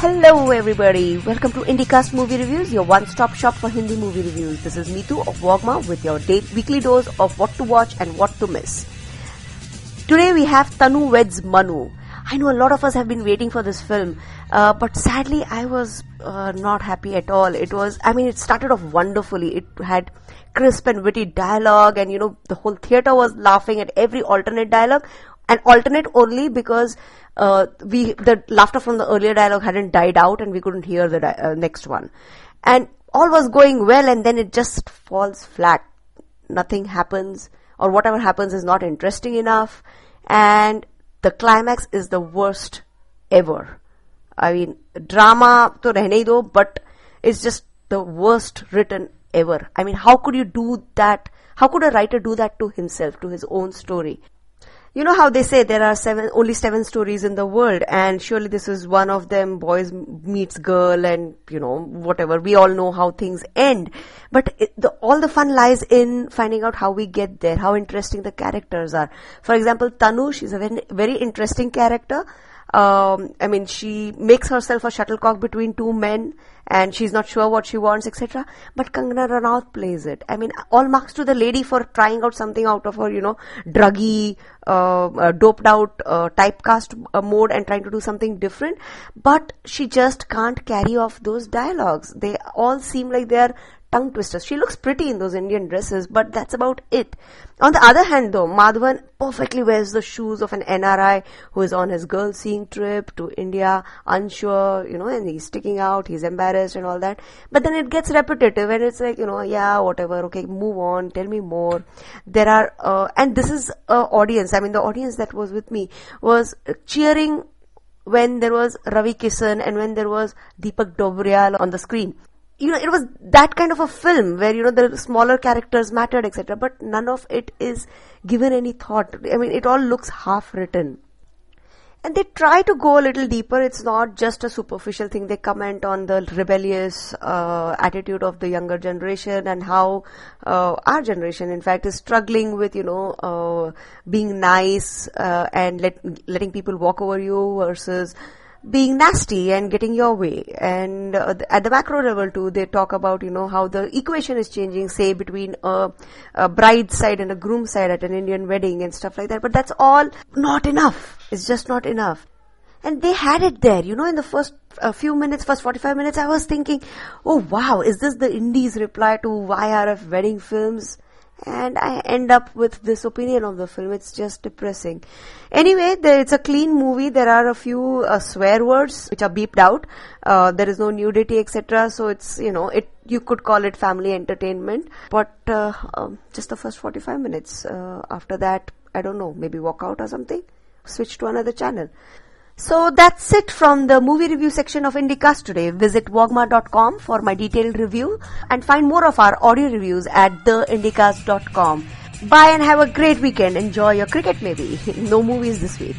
Hello everybody, welcome to Indicast Movie Reviews, your one-stop shop for Hindi movie reviews. This is Neetu of Wogma with your day- weekly dose of what to watch and what to miss. Today we have Tanu Weds Manu. I know a lot of us have been waiting for this film, uh, but sadly I was uh, not happy at all. It was, I mean, it started off wonderfully. It had crisp and witty dialogue, and you know, the whole theater was laughing at every alternate dialogue, and alternate only because uh, we the laughter from the earlier dialogue hadn't died out, and we couldn't hear the di- uh, next one, and all was going well, and then it just falls flat. Nothing happens, or whatever happens is not interesting enough, and the climax is the worst ever. I mean, drama to rehne do, but it's just the worst written ever. I mean, how could you do that? How could a writer do that to himself, to his own story? You know how they say there are seven, only seven stories in the world, and surely this is one of them. Boys meets girl, and you know whatever. We all know how things end, but it, the, all the fun lies in finding out how we get there, how interesting the characters are. For example, Tanu, she's a very, very interesting character. Um, I mean, she makes herself a shuttlecock between two men, and she's not sure what she wants, etc. But Kangana Ranaut plays it. I mean, all marks to the lady for trying out something out of her, you know, druggy, uh, uh, doped out uh, typecast uh, mode and trying to do something different. But she just can't carry off those dialogues. They all seem like they are tongue twisters. She looks pretty in those Indian dresses, but that's about it. On the other hand, though, Madhavan perfectly wears the shoes of an NRI who is on his girl seeing trip to India, unsure, you know, and he's sticking out, he's embarrassed and all that. But then it gets repetitive and it's like, you know, yeah, whatever, okay, move on, tell me more. There are, uh, and this is a audience, I mean, the audience that was with me was cheering when there was Ravi Kishan and when there was Deepak Dobriyal on the screen you know, it was that kind of a film where, you know, the smaller characters mattered, etc. But none of it is given any thought. I mean, it all looks half written. And they try to go a little deeper. It's not just a superficial thing. They comment on the rebellious uh, attitude of the younger generation and how uh, our generation, in fact, is struggling with, you know, uh, being nice uh, and let, letting people walk over you versus being nasty and getting your way. And uh, at the macro level too, they talk about, you know, how the equation is changing, say, between a, a bride side and a groom side at an Indian wedding and stuff like that. But that's all not enough. It's just not enough. And they had it there, you know, in the first a few minutes, first 45 minutes, I was thinking, oh wow, is this the Indies reply to YRF wedding films? And I end up with this opinion of the film. It's just depressing. Anyway, there, it's a clean movie. There are a few uh, swear words which are beeped out. Uh, there is no nudity, etc. So it's you know it. You could call it family entertainment, but uh, um, just the first forty-five minutes. Uh, after that, I don't know. Maybe walk out or something. Switch to another channel. So that's it from the movie review section of Indicast today. Visit wogma.com for my detailed review and find more of our audio reviews at theindicast.com. Bye and have a great weekend. Enjoy your cricket maybe. no movies this week.